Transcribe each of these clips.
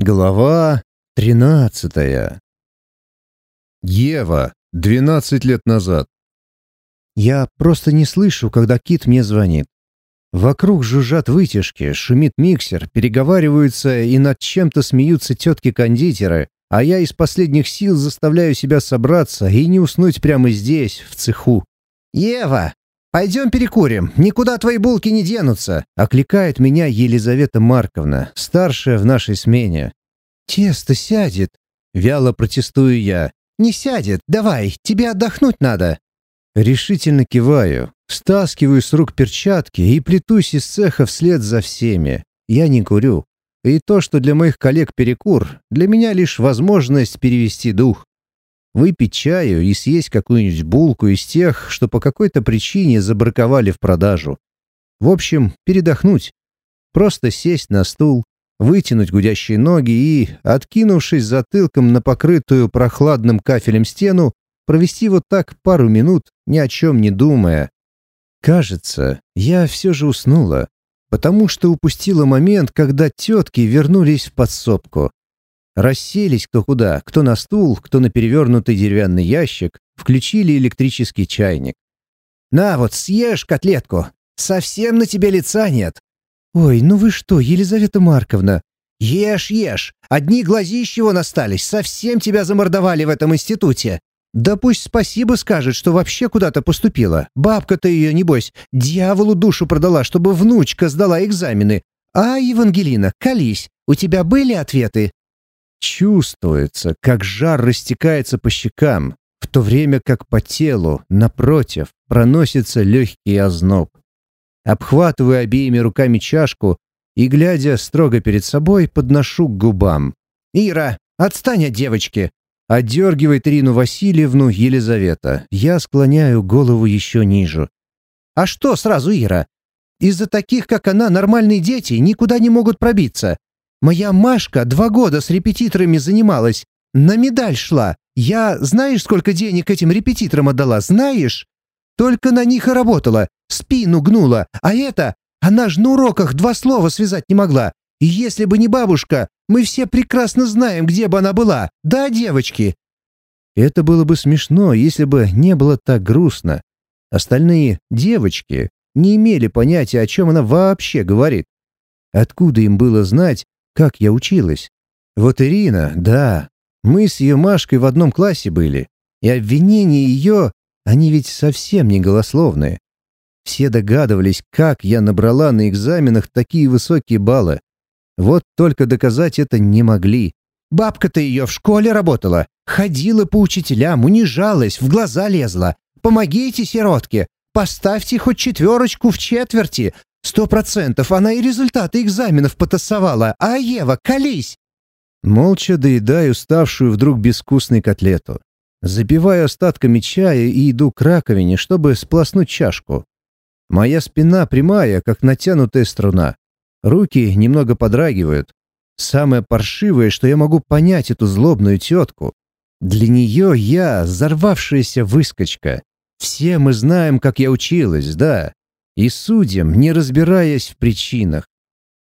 Глава тринадцатая. Ева. Двенадцать лет назад. Я просто не слышу, когда Кит мне звонит. Вокруг жужжат вытяжки, шумит миксер, переговариваются и над чем-то смеются тетки-кондитеры, а я из последних сил заставляю себя собраться и не уснуть прямо здесь, в цеху. «Ева, пойдем перекурим, никуда твои булки не денутся!» — окликает меня Елизавета Марковна, старшая в нашей смене. «Тесто сядет!» — вяло протестую я. «Не сядет, давай, тебе отдохнуть надо!» Решительно киваю, стаскиваю с рук перчатки и плетусь из цеха вслед за всеми. Я не курю. И то, что для моих коллег перекур, для меня лишь возможность перевести дух. Выпить чаю и съесть какую-нибудь булку из тех, что по какой-то причине забраковали в продажу. В общем, передохнуть. Просто сесть на стул, вытянуть гудящие ноги и, откинувшись затылком на покрытую прохладным кафелем стену, провести вот так пару минут, ни о чем не думая. Кажется, я все же уснула, потому что упустила момент, когда тетки вернулись в подсобку. Расселись кто куда, кто на стул, кто на перевернутый деревянный ящик, включили электрический чайник. «На вот, съешь котлетку! Совсем на тебе лица нет!» «Ой, ну вы что, Елизавета Марковна?» «Ешь, ешь! Одни глазищи вон остались, совсем тебя замордовали в этом институте!» «Да пусть спасибо скажет, что вообще куда-то поступила. Бабка-то ее, небось, дьяволу душу продала, чтобы внучка сдала экзамены. А, Евангелина, колись, у тебя были ответы?» Чувствуется, как жар растекается по щекам, в то время как по телу, напротив, проносится легкий озноб. Обхватываю обеими руками чашку и, глядя строго перед собой, подношу к губам. «Ира, отстань от девочки!» Отдергивает Ирину Васильевну Елизавета. Я склоняю голову еще ниже. «А что сразу, Ира? Из-за таких, как она, нормальные дети никуда не могут пробиться. Моя Машка два года с репетиторами занималась. На медаль шла. Я знаешь, сколько денег этим репетиторам отдала? Знаешь? Только на них и работала. Спину гнула. А это... Она ж на уроках два слова связать не могла. И если бы не бабушка, мы все прекрасно знаем, где бы она была. Да, девочки?» Это было бы смешно, если бы не было так грустно. Остальные девочки не имели понятия, о чем она вообще говорит. Откуда им было знать, как я училась? Вот Ирина, да, мы с ее Машкой в одном классе были, и обвинения ее, они ведь совсем не голословные. Все догадывались, как я набрала на экзаменах такие высокие баллы. Вот только доказать это не могли. Бабка-то ее в школе работала. Ходила по учителям, унижалась, в глаза лезла. Помогите сиротке. Поставьте хоть четверочку в четверти. Сто процентов она и результаты экзаменов потасовала. А Ева, колись!» Молча доедаю ставшую вдруг безвкусной котлету. Запиваю остатками чая и иду к раковине, чтобы сплоснуть чашку. Моя спина прямая, как натянутая струна. Руки немного подрагивают. Самое паршивое, что я могу понять эту злобную тетку. Для нее я взорвавшаяся выскочка. Все мы знаем, как я училась, да. И судим, не разбираясь в причинах.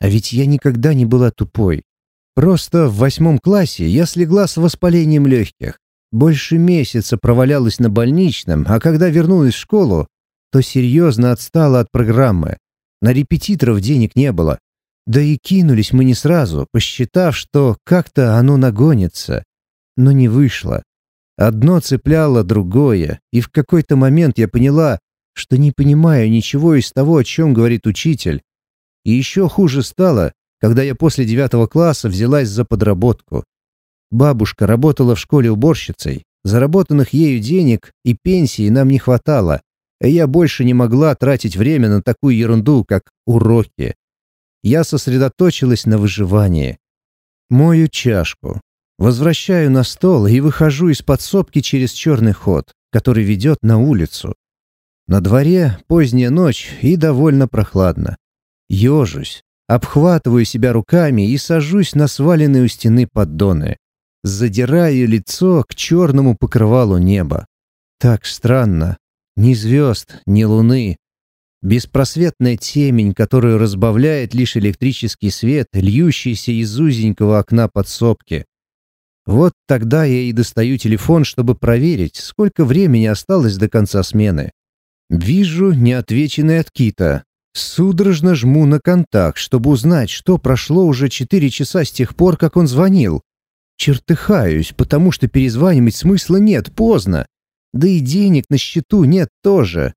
А ведь я никогда не была тупой. Просто в восьмом классе я слегла с воспалением легких. Больше месяца провалялась на больничном, а когда вернулась в школу, то серьезно отстала от программы. На репетиторов денег не было. Да и кинулись мы не сразу, посчитав, что как-то оно нагонится. Но не вышло. Одно цепляло другое, и в какой-то момент я поняла, что не понимаю ничего из того, о чем говорит учитель. И еще хуже стало, когда я после девятого класса взялась за подработку. Бабушка работала в школе уборщицей, заработанных ею денег и пенсии нам не хватало, и я больше не могла тратить время на такую ерунду, как уроки. Я сосредоточилась на выживании. Мою чашку. Возвращаю на стол и выхожу из подсобки через черный ход, который ведет на улицу. На дворе поздняя ночь и довольно прохладно. Ежусь, обхватываю себя руками и сажусь на сваленные у стены поддоны. Задираю лицо к черному покрывалу неба. Так странно, ни звезд, ни луны. Беспросветная темень, которую разбавляет лишь электрический свет, льющийся из узенького окна подсобки. Вот тогда я и достаю телефон, чтобы проверить, сколько времени осталось до конца смены. Вижу неотвеченный от Кита. Судорожно жму на контакт, чтобы узнать, что прошло уже четыре часа с тех пор, как он звонил. Чертыхаюсь, потому что перезванивать смысла нет, поздно. Да и денег на счету нет тоже.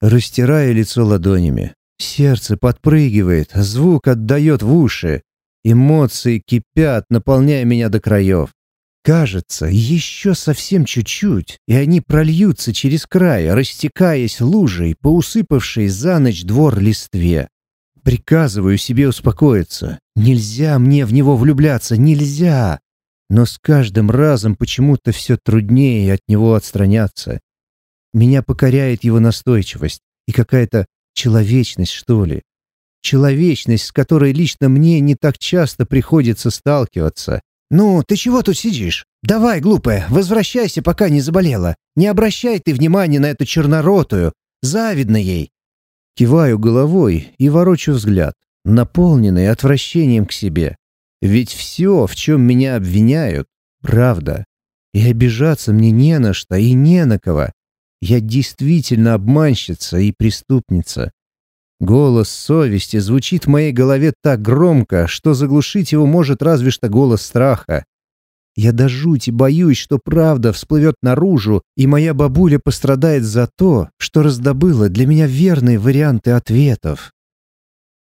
Растираю лицо ладонями. Сердце подпрыгивает, звук отдает в уши. Эмоции кипят, наполняя меня до краев. Кажется, еще совсем чуть-чуть, и они прольются через край, растекаясь лужей по усыпавшей за ночь двор листве. Приказываю себе успокоиться. Нельзя мне в него влюбляться, нельзя. Но с каждым разом почему-то все труднее от него отстраняться. Меня покоряет его настойчивость и какая-то человечность, что ли. Человечность, с которой лично мне не так часто приходится сталкиваться. «Ну, ты чего тут сидишь? Давай, глупая, возвращайся, пока не заболела. Не обращай ты внимания на эту черноротую. Завидно ей». Киваю головой и ворочу взгляд, наполненный отвращением к себе. Ведь все, в чем меня обвиняют, правда. И обижаться мне не на что и не на кого. Я действительно обманщица и преступница. Голос совести звучит в моей голове так громко, что заглушить его может разве что голос страха. Я до жути боюсь, что правда всплывет наружу, и моя бабуля пострадает за то, что раздобыла для меня верные варианты ответов.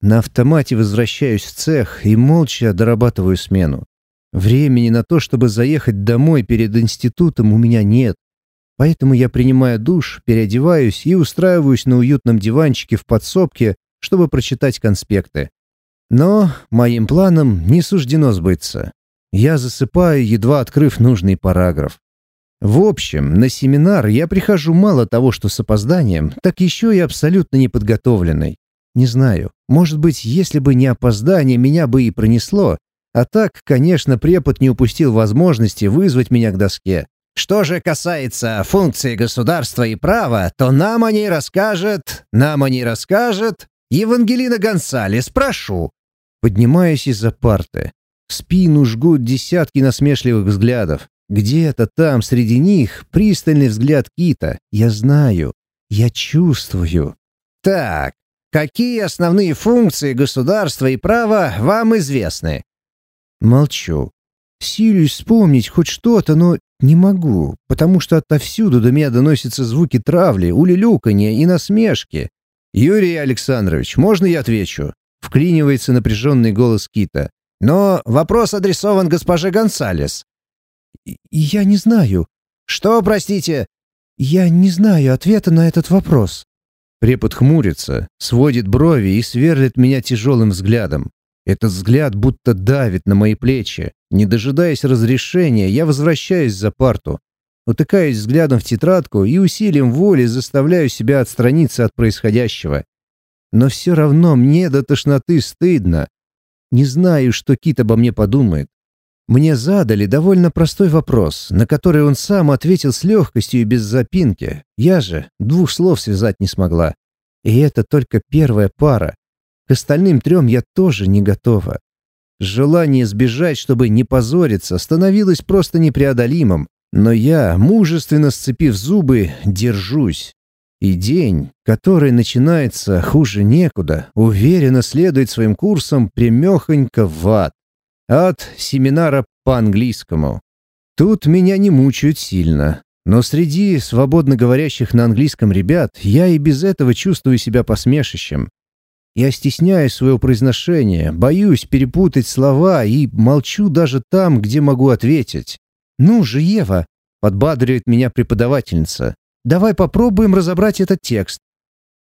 На автомате возвращаюсь в цех и молча дорабатываю смену. Времени на то, чтобы заехать домой перед институтом, у меня нет. Поэтому я принимаю душ, переодеваюсь и устраиваюсь на уютном диванчике в подсобке, чтобы прочитать конспекты. Но моим планам не суждено сбыться. Я засыпаю, едва открыв нужный параграф. В общем, на семинар я прихожу мало того, что с опозданием, так еще и абсолютно неподготовленной. Не знаю, может быть, если бы не опоздание, меня бы и пронесло, а так, конечно, препод не упустил возможности вызвать меня к доске. Что же касается функции государства и права, то нам о ней расскажет, нам о ней расскажет Евангелина Гонсалес, прошу. Поднимаюсь из-за парты. В спину жгут десятки насмешливых взглядов. Где-то там среди них пристальный взгляд Кита. Я знаю, я чувствую. Так, какие основные функции государства и права вам известны? Молчу. Силюсь вспомнить хоть что-то, но не могу, потому что отовсюду до меня доносятся звуки травли, улюлюканья и насмешки. «Юрий Александрович, можно я отвечу?» Вклинивается напряженный голос Кита. «Но вопрос адресован госпоже Гонсалес». «Я не знаю». «Что, простите?» «Я не знаю ответа на этот вопрос». Препод хмурится, сводит брови и сверлит меня тяжелым взглядом. Этот взгляд будто давит на мои плечи. Не дожидаясь разрешения, я возвращаюсь за парту. Утыкаюсь взглядом в тетрадку и усилием воли заставляю себя отстраниться от происходящего. Но все равно мне до тошноты стыдно. Не знаю, что Кит обо мне подумает. Мне задали довольно простой вопрос, на который он сам ответил с легкостью и без запинки. Я же двух слов связать не смогла. И это только первая пара. К остальным трем я тоже не готова. Желание сбежать, чтобы не позориться, становилось просто непреодолимым. Но я, мужественно сцепив зубы, держусь. И день, который начинается хуже некуда, уверенно следует своим курсом прямехонько в ад. Ад семинара по английскому. Тут меня не мучают сильно. Но среди свободно говорящих на английском ребят я и без этого чувствую себя посмешищем. Я стесняю своего произношения, боюсь перепутать слова и молчу даже там, где могу ответить. «Ну же, Ева!» — подбадривает меня преподавательница. «Давай попробуем разобрать этот текст».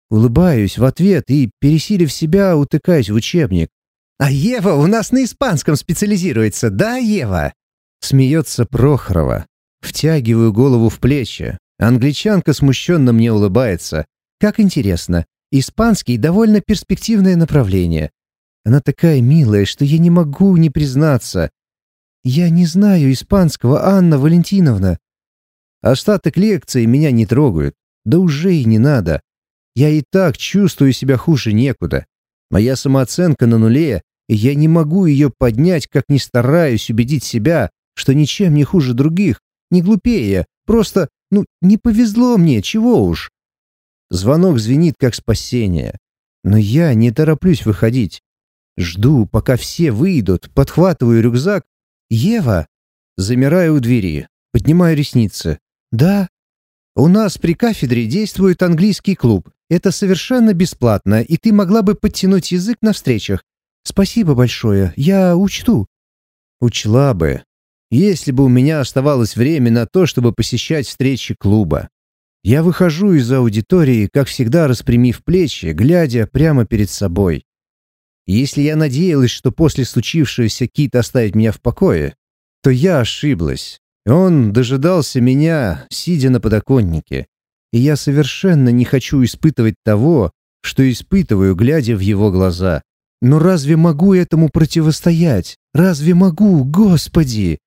Улыбаюсь в ответ и, пересилив себя, утыкаюсь в учебник. «А Ева у нас на испанском специализируется, да, Ева?» Смеется Прохорова. Втягиваю голову в плечи. Англичанка смущенно мне улыбается. «Как интересно. Испанский — довольно перспективное направление. Она такая милая, что я не могу не признаться. Я не знаю испанского, Анна Валентиновна. Остаток лекции меня не трогают. Да уже и не надо. Я и так чувствую себя хуже некуда. Моя самооценка на нуле, и я не могу ее поднять, как ни стараюсь убедить себя, что ничем не хуже других, не глупее, просто, ну, не повезло мне, чего уж. Звонок звенит как спасение. Но я не тороплюсь выходить. Жду, пока все выйдут, подхватываю рюкзак. «Ева!» Замираю у двери, поднимаю ресницы. «Да?» «У нас при кафедре действует английский клуб. Это совершенно бесплатно, и ты могла бы подтянуть язык на встречах. Спасибо большое, я учту». Учла бы, если бы у меня оставалось время на то, чтобы посещать встречи клуба. Я выхожу из аудитории, как всегда распрямив плечи, глядя прямо перед собой. Если я надеялась, что после случившегося Кит оставит меня в покое, то я ошиблась. Он дожидался меня, сидя на подоконнике и я совершенно не хочу испытывать того, что испытываю, глядя в его глаза. Но разве могу этому противостоять? Разве могу, Господи?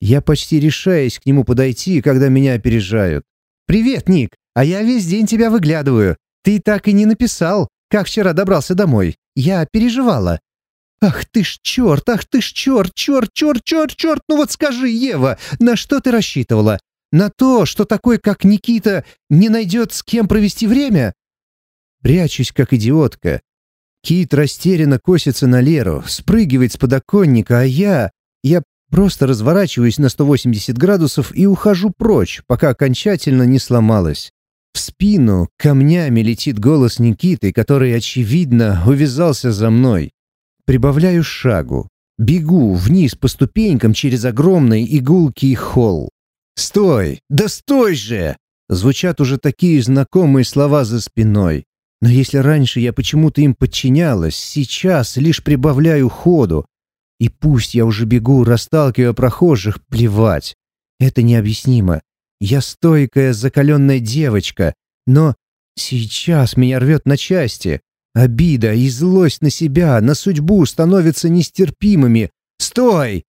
Я почти решаюсь к нему подойти, когда меня опережают. «Привет, Ник! А я весь день тебя выглядываю. Ты так и не написал, как вчера добрался домой. Я переживала». «Ах ты ж черт, ах ты ж черт, черт, черт, черт, черт! Ну вот скажи, Ева, на что ты рассчитывала? На то, что такой, как Никита, не найдет с кем провести время? Прячусь, как идиотка. Кит растерянно косится на Леру, спрыгивает с подоконника, а я... Просто разворачиваюсь на 180 градусов и ухожу прочь, пока окончательно не сломалась. В спину камнями летит голос Никиты, который, очевидно, увязался за мной. Прибавляю шагу. Бегу вниз по ступенькам через огромный игулкий холл. «Стой! Да стой же!» Звучат уже такие знакомые слова за спиной. Но если раньше я почему-то им подчинялась, сейчас лишь прибавляю ходу. И пусть я уже бегу, расталкивая прохожих, плевать. Это необъяснимо. Я стойкая, закаленная девочка, но сейчас меня рвет на части. Обида и злость на себя, на судьбу становятся нестерпимыми. «Стой!»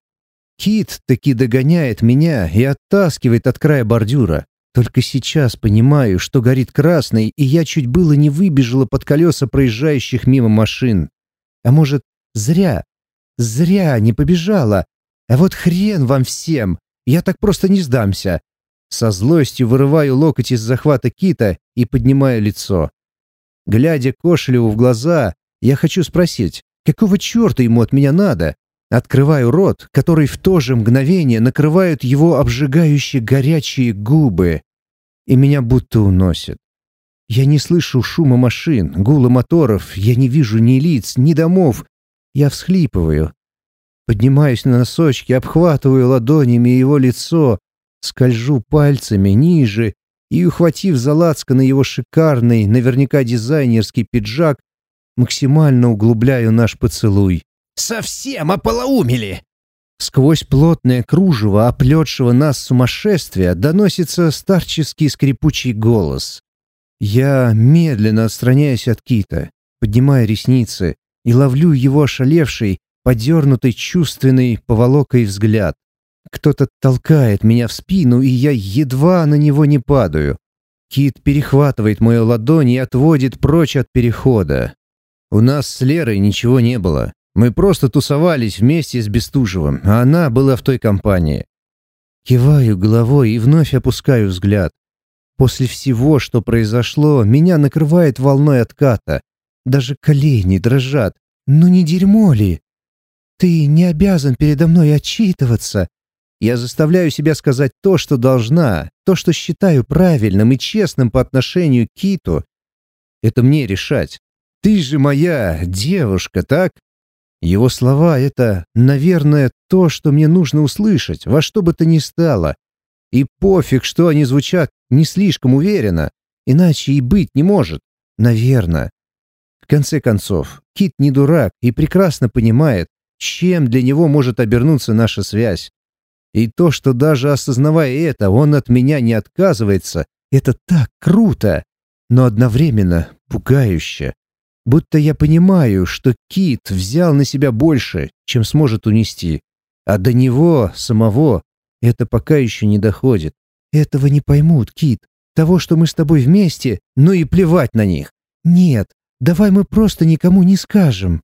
Кит таки догоняет меня и оттаскивает от края бордюра. Только сейчас понимаю, что горит красный, и я чуть было не выбежала под колеса проезжающих мимо машин. А может, зря? Зря не побежала. А вот хрен вам всем, я так просто не сдамся. Со злостью вырываю локоть из захвата кита и поднимаю лицо. Глядя Кошелеву в глаза, я хочу спросить, какого черта ему от меня надо? Открываю рот, который в то же мгновение накрывают его обжигающие горячие губы, и меня будто уносит. Я не слышу шума машин, гула моторов, я не вижу ни лиц, ни домов. Я всхлипываю. Поднимаюсь на носочки, обхватываю ладонями его лицо, скольжу пальцами ниже и, ухватив за на его шикарный, наверняка дизайнерский пиджак, максимально углубляю наш поцелуй. Совсем ополоумели!» Сквозь плотное кружево, оплетшего нас сумасшествия, доносится старческий скрипучий голос. Я медленно отстраняюсь от кита, поднимая ресницы, и ловлю его ошалевший, подернутый чувственный поволокой взгляд. Кто-то толкает меня в спину, и я едва на него не падаю. Кит перехватывает мою ладонь и отводит прочь от перехода. У нас с Лерой ничего не было. Мы просто тусовались вместе с Бестужевым, а она была в той компании. Киваю головой и вновь опускаю взгляд. После всего, что произошло, меня накрывает волной отката. Даже колени дрожат. Ну не дерьмо ли? Ты не обязан передо мной отчитываться. Я заставляю себя сказать то, что должна, то, что считаю правильным и честным по отношению к Киту. Это мне решать. Ты же моя девушка, так? Его слова — это, наверное, то, что мне нужно услышать, во что бы то ни стало. И пофиг, что они звучат не слишком уверенно, иначе и быть не может. Наверное. Конце концов, Кит не дурак и прекрасно понимает, чем для него может обернуться наша связь. И то, что даже осознавая это, он от меня не отказывается, это так круто, но одновременно пугающе. Будто я понимаю, что Кит взял на себя больше, чем сможет унести. А до него, самого, это пока еще не доходит. Этого не поймут, Кит. того, что мы с тобой вместе, ну и плевать на них. Нет, давай мы просто никому не скажем».